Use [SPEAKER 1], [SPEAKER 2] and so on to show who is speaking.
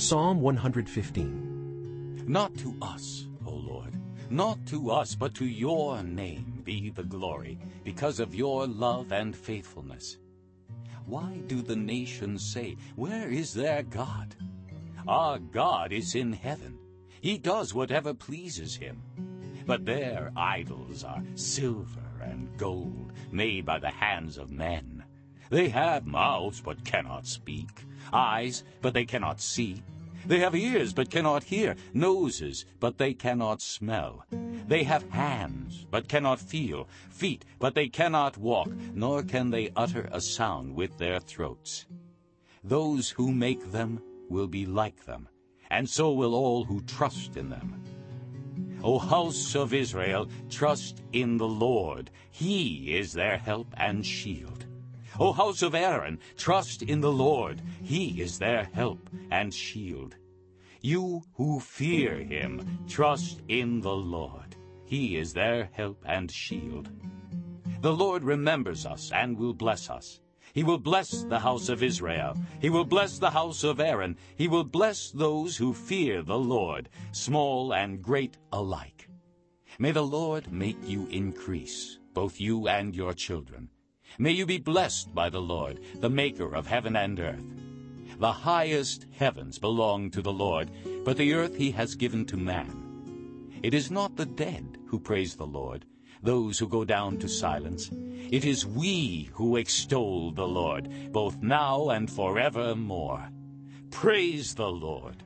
[SPEAKER 1] Psalm 115
[SPEAKER 2] Not to us, O Lord, not to us, but to your name be the glory, because of your love and faithfulness. Why do the nations say, Where is their God? Our God is in heaven. He does whatever pleases him. But their idols are silver and gold, made by the hands of men. They have mouths, but cannot speak, eyes, but they cannot see. They have ears, but cannot hear, noses, but they cannot smell. They have hands, but cannot feel, feet, but they cannot walk, nor can they utter a sound with their throats. Those who make them will be like them, and so will all who trust in them. O house of Israel, trust in the Lord. He is their help and shield. O house of Aaron, trust in the Lord. He is their help and shield. You who fear him, trust in the Lord. He is their help and shield. The Lord remembers us and will bless us. He will bless the house of Israel. He will bless the house of Aaron. He will bless those who fear the Lord, small and great alike. May the Lord make you increase, both you and your children. May you be blessed by the Lord, the maker of heaven and earth. The highest heavens belong to the Lord, but the earth he has given to man. It is not the dead who praise the Lord, those who go down to silence. It is we who extol the Lord, both now and forevermore. Praise the Lord.